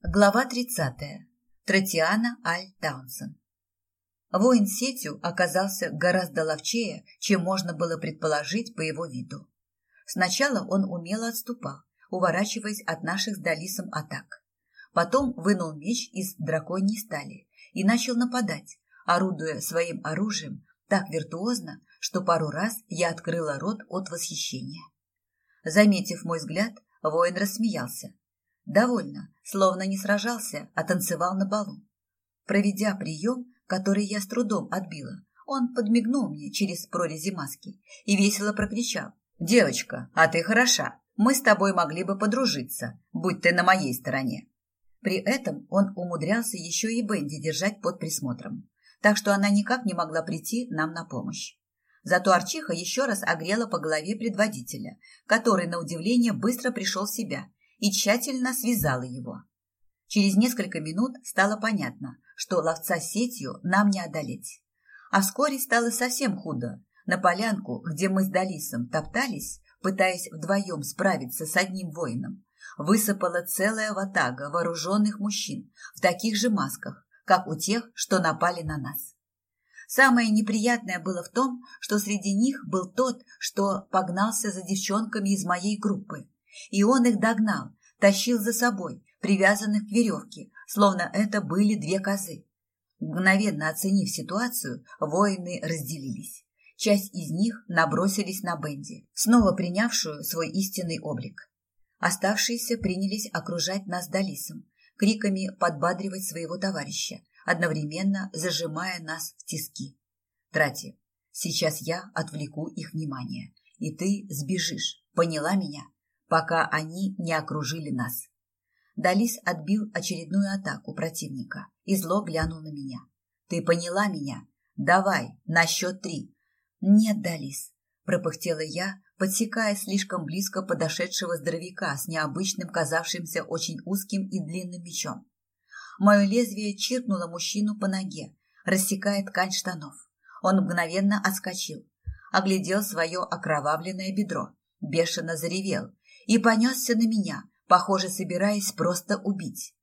Глава 30. Тротиана Аль Таунсен. Воин сетью оказался гораздо ловчее, чем можно было предположить по его виду. Сначала он умело отступал, уворачиваясь от наших с Далисом атак. Потом вынул меч из драконьей стали и начал нападать, орудуя своим оружием так виртуозно, что пару раз я открыла рот от восхищения. Заметив мой взгляд, воин рассмеялся, Довольно, словно не сражался, а танцевал на балу. Проведя прием, который я с трудом отбила, он подмигнул мне через прорези маски и весело прокричал. «Девочка, а ты хороша. Мы с тобой могли бы подружиться, будь ты на моей стороне». При этом он умудрялся еще и Бенди держать под присмотром, так что она никак не могла прийти нам на помощь. Зато Арчиха еще раз огрела по голове предводителя, который, на удивление, быстро пришел в себя и тщательно связала его. Через несколько минут стало понятно, что ловца сетью нам не одолеть. А вскоре стало совсем худо. На полянку, где мы с Далисом топтались, пытаясь вдвоем справиться с одним воином, высыпала целая ватага вооруженных мужчин в таких же масках, как у тех, что напали на нас. Самое неприятное было в том, что среди них был тот, что погнался за девчонками из моей группы, и он их догнал, тащил за собой, привязанных к веревке, словно это были две козы. Мгновенно оценив ситуацию, воины разделились. Часть из них набросились на Бенди, снова принявшую свой истинный облик. Оставшиеся принялись окружать нас Далисом, криками подбадривать своего товарища, одновременно зажимая нас в тиски. Трати, сейчас я отвлеку их внимание, и ты сбежишь, поняла меня? Пока они не окружили нас. Далис отбил очередную атаку противника и зло глянул на меня. «Ты поняла меня? Давай, на счет три». «Нет, Далис», – пропыхтела я, подсекая слишком близко подошедшего здоровяка с необычным, казавшимся очень узким и длинным мечом. Мое лезвие чиркнуло мужчину по ноге, рассекая ткань штанов. Он мгновенно отскочил, оглядел свое окровавленное бедро, бешено заревел и понесся на меня, похоже, собираясь просто убить.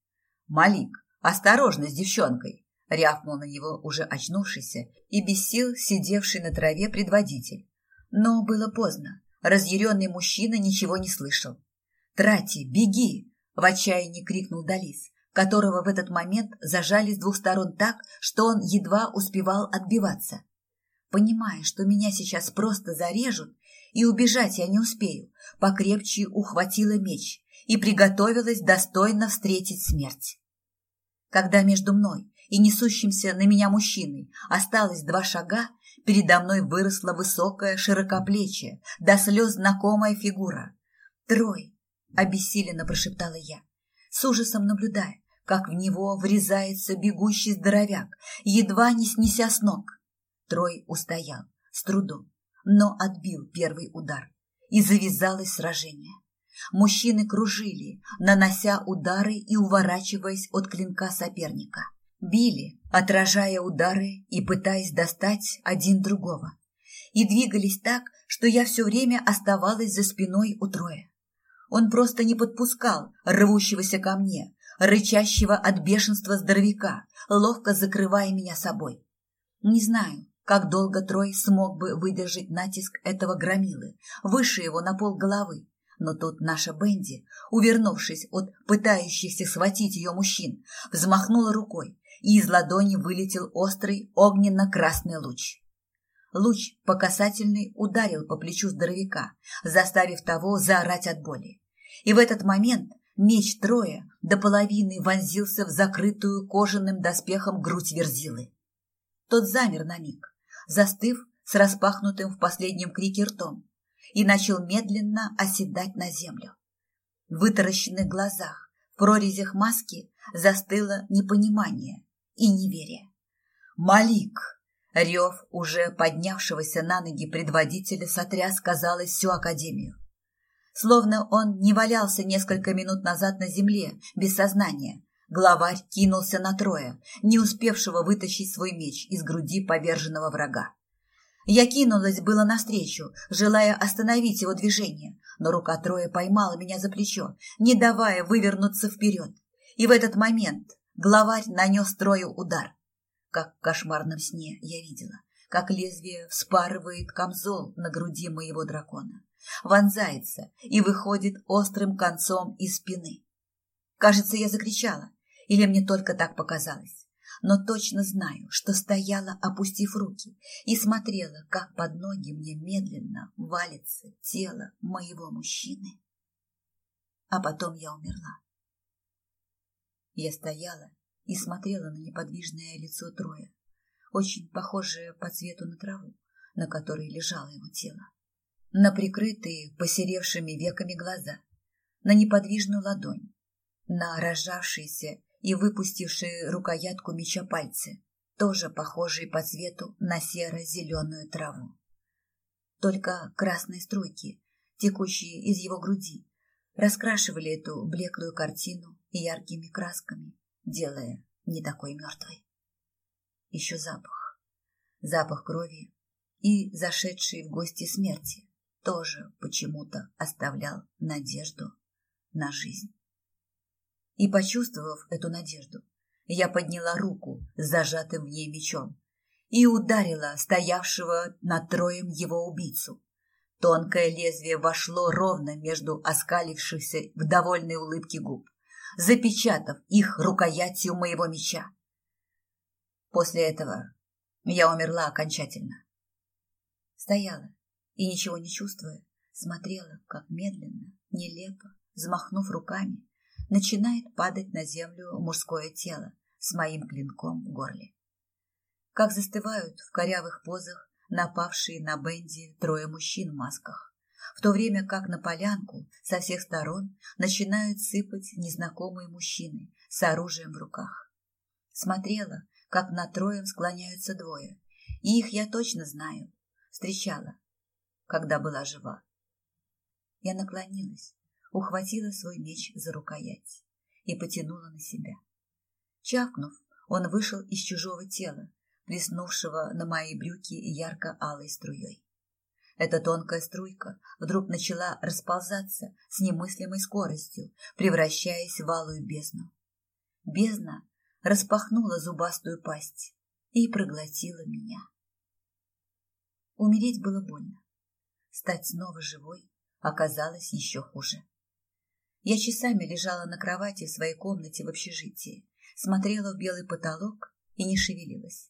«Малик, осторожно с девчонкой!» — рявкнул на него уже очнувшийся и без сил сидевший на траве предводитель. Но было поздно. Разъяренный мужчина ничего не слышал. «Трати, беги!» — в отчаянии крикнул Далис, которого в этот момент зажали с двух сторон так, что он едва успевал отбиваться. Понимая, что меня сейчас просто зарежут, и убежать я не успею, покрепче ухватила меч и приготовилась достойно встретить смерть. Когда между мной и несущимся на меня мужчиной осталось два шага, передо мной выросла высокая, широкоплечья, до слез знакомая фигура. «Трой!» — обессиленно прошептала я, с ужасом наблюдая, как в него врезается бегущий здоровяк, едва не снеся с ног. Трой устоял, с трудом, но отбил первый удар, и завязалось сражение. Мужчины кружили, нанося удары и уворачиваясь от клинка соперника. Били, отражая удары и пытаясь достать один другого. И двигались так, что я все время оставалась за спиной у Троя. Он просто не подпускал рвущегося ко мне, рычащего от бешенства здоровяка, ловко закрывая меня собой. Не знаю, как долго Трой смог бы выдержать натиск этого громилы, выше его на пол головы. Но тут наша Бенди, увернувшись от пытающихся схватить ее мужчин, взмахнула рукой, и из ладони вылетел острый огненно-красный луч. Луч по касательной ударил по плечу здоровяка, заставив того заорать от боли. И в этот момент меч Троя до половины вонзился в закрытую кожаным доспехом грудь Верзилы. Тот замер на миг, застыв с распахнутым в последнем крике ртом, и начал медленно оседать на землю. В вытаращенных глазах, в прорезях маски застыло непонимание и неверие. «Малик!» Рев уже поднявшегося на ноги предводителя сотряс, казалось, всю академию. Словно он не валялся несколько минут назад на земле, без сознания, Главарь кинулся на Троя, не успевшего вытащить свой меч из груди поверженного врага. Я кинулась было навстречу, желая остановить его движение, но рука Троя поймала меня за плечо, не давая вывернуться вперед. И в этот момент главарь нанес трою удар. Как в кошмарном сне я видела, как лезвие вспарывает камзол на груди моего дракона, вонзается и выходит острым концом из спины. Кажется, я закричала, или мне только так показалось, но точно знаю, что стояла, опустив руки, и смотрела, как под ноги мне медленно валится тело моего мужчины. А потом я умерла. Я стояла и смотрела на неподвижное лицо Троя, очень похожее по цвету на траву, на которой лежало его тело, на прикрытые посеревшими веками глаза, на неподвижную ладонь, на рожавшиеся и выпустившие рукоятку меча пальцы, тоже похожие по цвету на серо-зеленую траву. Только красные струйки, текущие из его груди, раскрашивали эту блеклую картину яркими красками, делая не такой мертвой. Еще запах. Запах крови и зашедший в гости смерти тоже почему-то оставлял надежду на жизнь. И, почувствовав эту надежду, я подняла руку с зажатым в ней мечом и ударила стоявшего над троем его убийцу. Тонкое лезвие вошло ровно между оскалившихся в довольной улыбке губ, запечатав их рукоятью моего меча. После этого я умерла окончательно. Стояла и, ничего не чувствуя, смотрела, как медленно, нелепо, взмахнув руками, начинает падать на землю мужское тело с моим клинком в горле. Как застывают в корявых позах напавшие на Бенди трое мужчин в масках, в то время как на полянку со всех сторон начинают сыпать незнакомые мужчины с оружием в руках. Смотрела, как на троем склоняются двое, и их я точно знаю, встречала, когда была жива. Я наклонилась, ухватила свой меч за рукоять и потянула на себя. Чакнув, он вышел из чужого тела, плеснувшего на мои брюки ярко-алой струей. Эта тонкая струйка вдруг начала расползаться с немыслимой скоростью, превращаясь в алую бездну. Бездна распахнула зубастую пасть и проглотила меня. Умереть было больно. Стать снова живой оказалось еще хуже. Я часами лежала на кровати в своей комнате в общежитии, смотрела в белый потолок и не шевелилась.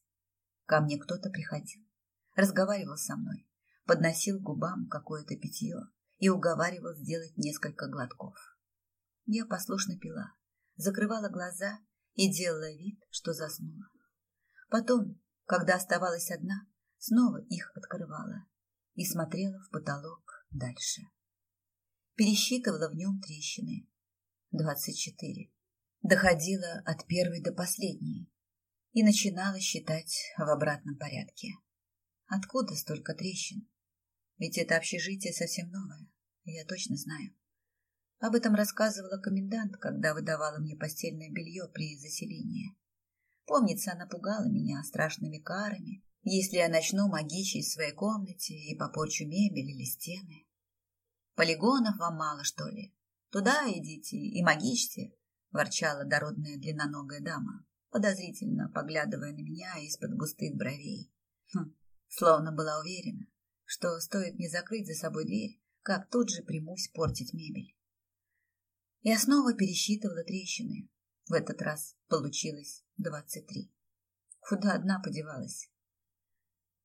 Ко мне кто-то приходил, разговаривал со мной, подносил к губам какое-то питье и уговаривал сделать несколько глотков. Я послушно пила, закрывала глаза и делала вид, что заснула. Потом, когда оставалась одна, снова их открывала и смотрела в потолок дальше пересчитывала в нем трещины. Двадцать четыре. Доходила от первой до последней и начинала считать в обратном порядке. Откуда столько трещин? Ведь это общежитие совсем новое, я точно знаю. Об этом рассказывала комендант, когда выдавала мне постельное белье при заселении. Помнится, она пугала меня страшными карами, если я начну магичить в своей комнате и попорчу мебель или стены. Полигонов вам мало, что ли? Туда идите и магичьте, ворчала дородная длинноногая дама, подозрительно поглядывая на меня из-под густых бровей. Хм, словно была уверена, что стоит мне закрыть за собой дверь, как тут же примусь портить мебель. Я снова пересчитывала трещины. В этот раз получилось двадцать три. Куда одна подевалась?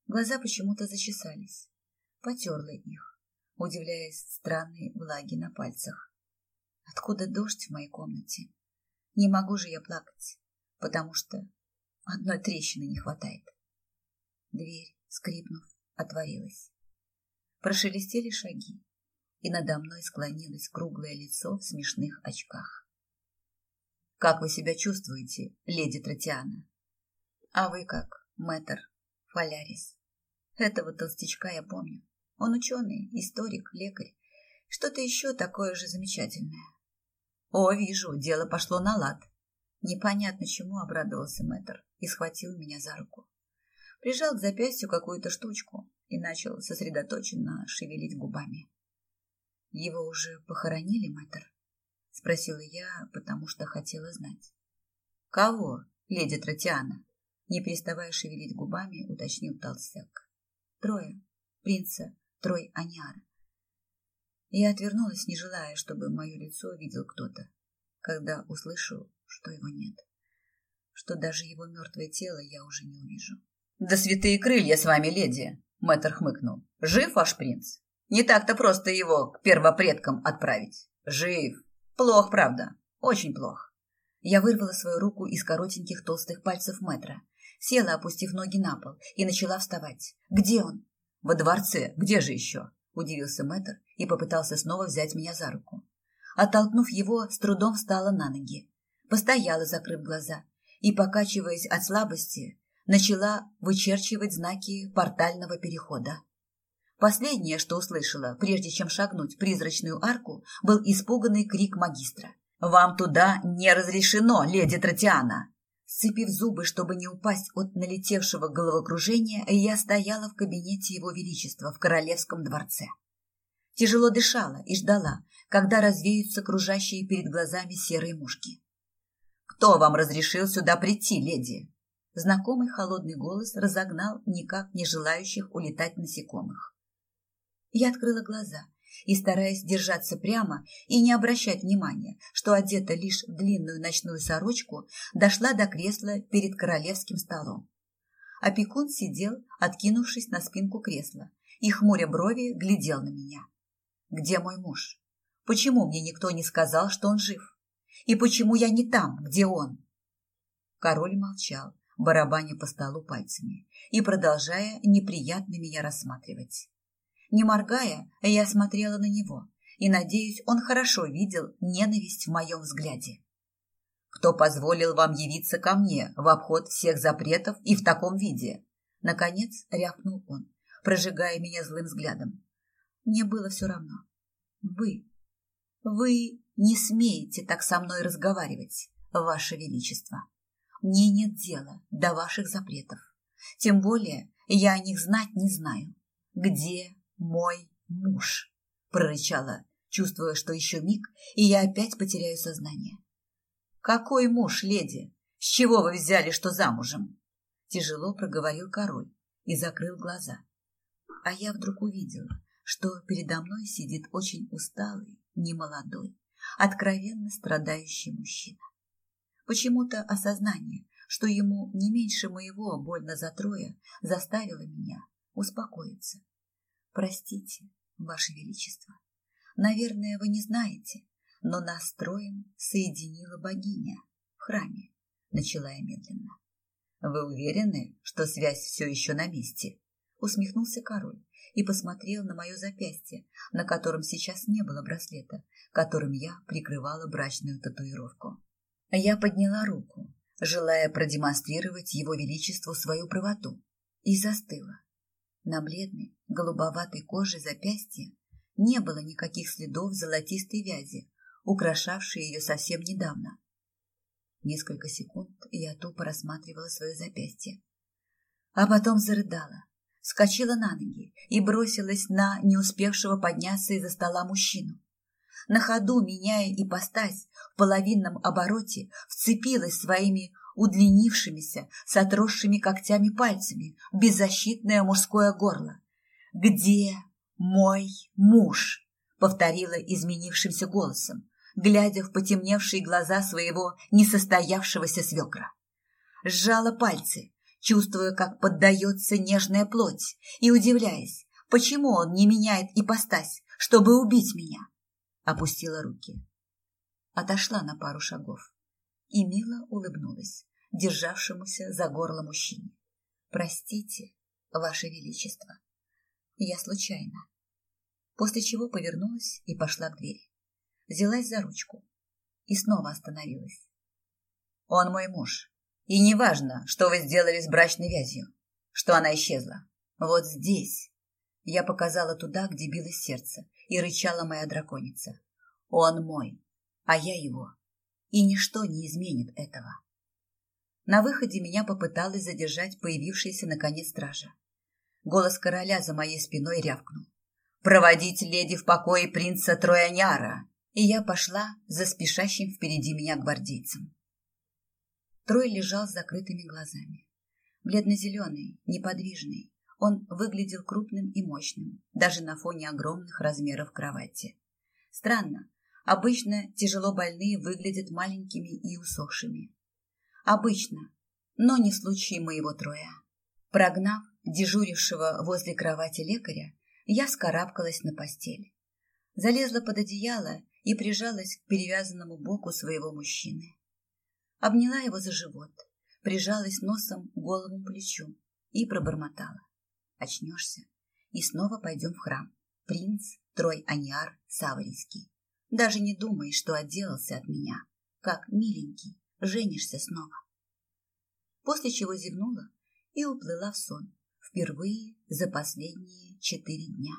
Глаза почему-то зачесались. Потерла их удивляясь странной влаге на пальцах. Откуда дождь в моей комнате? Не могу же я плакать, потому что одной трещины не хватает. Дверь, скрипнув, отворилась. Прошелестели шаги, и надо мной склонилось круглое лицо в смешных очках. «Как вы себя чувствуете, леди Тротиана?» «А вы как, мэтр Фалярис?» Этого толстячка я помню. Он ученый, историк, лекарь. Что-то еще такое же замечательное. О, вижу, дело пошло на лад. Непонятно чему обрадовался мэтр и схватил меня за руку. Прижал к запястью какую-то штучку и начал сосредоточенно шевелить губами. Его уже похоронили, мэтр? – спросила я, потому что хотела знать. «Кого, леди Тротиана?» Не переставая шевелить губами, уточнил толстяк. «Трое. Принца Трой Аняра». Я отвернулась, не желая, чтобы мое лицо видел кто-то, когда услышу, что его нет, что даже его мертвое тело я уже не увижу. «Да святые крылья с вами, леди!» — мэтр хмыкнул. «Жив ваш принц? Не так-то просто его к первопредкам отправить. Жив. Плох, правда. Очень плох. Я вырвала свою руку из коротеньких толстых пальцев мэтра, села, опустив ноги на пол, и начала вставать. «Где он?» «Во дворце. Где же еще?» – удивился мэтр и попытался снова взять меня за руку. Оттолкнув его, с трудом встала на ноги. Постояла, закрыв глаза, и, покачиваясь от слабости, начала вычерчивать знаки портального перехода. Последнее, что услышала, прежде чем шагнуть призрачную арку, был испуганный крик магистра. «Вам туда не разрешено, леди Тротиана!» Сцепив зубы, чтобы не упасть от налетевшего головокружения, я стояла в кабинете его величества в королевском дворце. Тяжело дышала и ждала, когда развеются кружащие перед глазами серые мушки. «Кто вам разрешил сюда прийти, леди?» Знакомый холодный голос разогнал никак не желающих улетать насекомых. Я открыла глаза и, стараясь держаться прямо и не обращать внимания, что одета лишь в длинную ночную сорочку, дошла до кресла перед королевским столом. Опекун сидел, откинувшись на спинку кресла, и, хмуря брови, глядел на меня. «Где мой муж? Почему мне никто не сказал, что он жив? И почему я не там, где он?» Король молчал, барабаня по столу пальцами и продолжая неприятно меня рассматривать. Не моргая, я смотрела на него, и, надеюсь, он хорошо видел ненависть в моем взгляде. «Кто позволил вам явиться ко мне в обход всех запретов и в таком виде?» Наконец рявкнул он, прожигая меня злым взглядом. Мне было все равно. «Вы, вы не смеете так со мной разговаривать, Ваше Величество. Мне нет дела до ваших запретов. Тем более я о них знать не знаю. Где, мой муж, прорычала, чувствуя, что еще миг, и я опять потеряю сознание. Какой муж, леди? С чего вы взяли, что замужем? Тяжело проговорил король и закрыл глаза. А я вдруг увидела, что передо мной сидит очень усталый, немолодой, откровенно страдающий мужчина. Почему-то осознание, что ему не меньше моего больно за трое, заставило меня успокоиться Простите, Ваше Величество. Наверное, вы не знаете, но нас троем соединила богиня в храме, начала я медленно. Вы уверены, что связь все еще на месте? Усмехнулся король и посмотрел на мое запястье, на котором сейчас не было браслета, которым я прикрывала брачную татуировку. Я подняла руку, желая продемонстрировать его величеству свою правоту, и застыла, на бледной, голубоватой коже запястья не было никаких следов золотистой вязи, украшавшей ее совсем недавно. Несколько секунд я тупо рассматривала свое запястье. А потом зарыдала, вскочила на ноги и бросилась на не успевшего подняться из-за стола мужчину. На ходу, меняя ипостась, в половинном обороте вцепилась своими удлинившимися, с отросшими когтями пальцами, беззащитное мужское горло. «Где мой муж?» — повторила изменившимся голосом, глядя в потемневшие глаза своего несостоявшегося свекра. Сжала пальцы, чувствуя, как поддается нежная плоть, и удивляясь, почему он не меняет ипостась, чтобы убить меня. Опустила руки. Отошла на пару шагов и мило улыбнулась державшемуся за горло мужчине. «Простите, Ваше Величество, я случайно». После чего повернулась и пошла к двери. Взялась за ручку и снова остановилась. «Он мой муж, и неважно, что вы сделали с брачной вязью, что она исчезла. Вот здесь...» Я показала туда, где билось сердце, и рычала моя драконица. «Он мой, а я его, и ничто не изменит этого». На выходе меня попыталась задержать появившаяся наконец стража. Голос короля за моей спиной рявкнул. «Проводить леди в покое принца Трояняра!» и я пошла за спешащим впереди меня гвардейцем. Трой лежал с закрытыми глазами. Бледно-зеленый, неподвижный, он выглядел крупным и мощным, даже на фоне огромных размеров кровати. Странно, обычно тяжело больные выглядят маленькими и усохшими. Обычно, но не в случае моего Троя. Прогнав дежурившего возле кровати лекаря, я скарабкалась на постель. Залезла под одеяло и прижалась к перевязанному боку своего мужчины. Обняла его за живот, прижалась носом к голому плечу и пробормотала. Очнешься, и снова пойдем в храм. Принц Трой Аниар Саварийский. Даже не думай, что отделался от меня. Как миленький, женишься снова. После чего зевнула и уплыла в сон. Впервые за последние четыре дня.